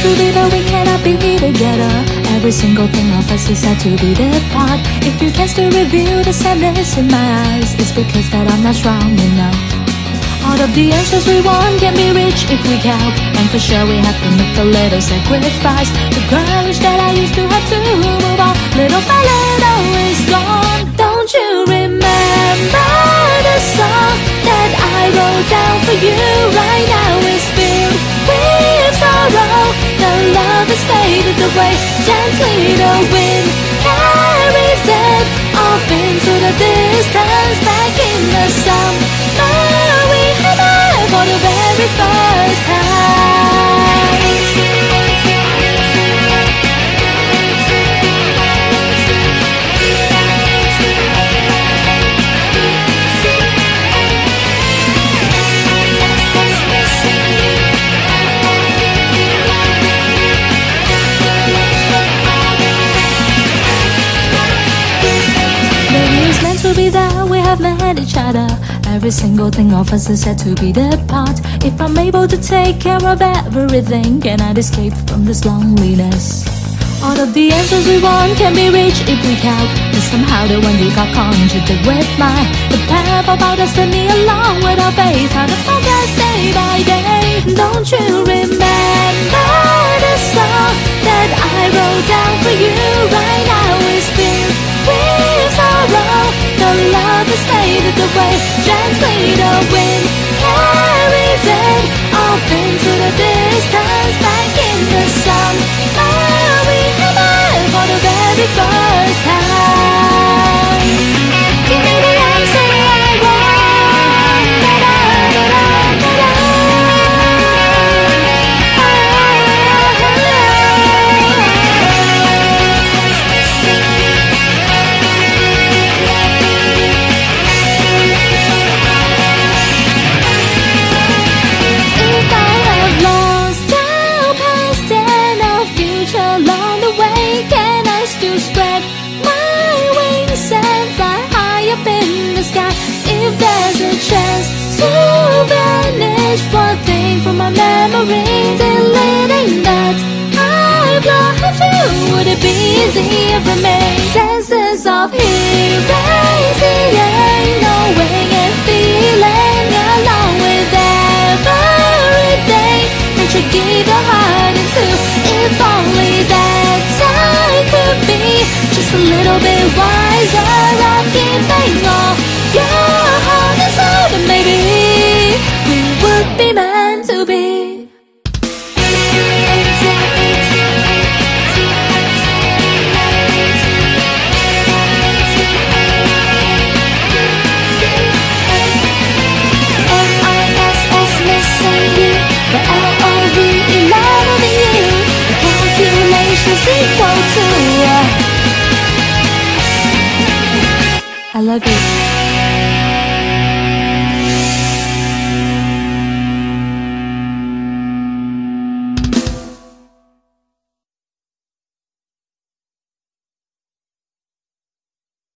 truly that we cannot be together. Every single thing of us is said to be the part. If you can still reveal the sadness in my eyes It's because that I'm not strong enough. Out of the answers we want can be rich if we count And for sure we have to make a little sacrifice. The courage that I used to have to move on. Little by little is gone. Don't you faded away Gently the wind. Carries it Off into the distance Back in the summer. We had met for the very first time be there, we have met each other. Every single thing of us is said to be the part. If I'm able to take care of everything, can I escape from this loneliness? All of the answers we want can be reached if we count. But somehow the one you got conjured with mine. The path of our destiny along with our face. How to progress day by day. Don't you remember be for me? Senses of erasing, knowing and feeling along with everything you gave your heart into. If only that I could be just a little bit wiser I love you.